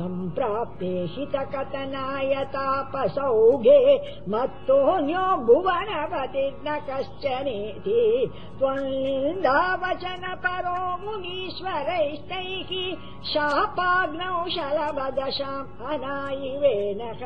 सम्प्राप्ते प्राप्ते मत्तोऽन्यो मत्तो न्यो न कश्चनेति त्वम् परो मुनीश्वरैस्तैः शापाग्नौ शलभदशाम् अनायिवेनः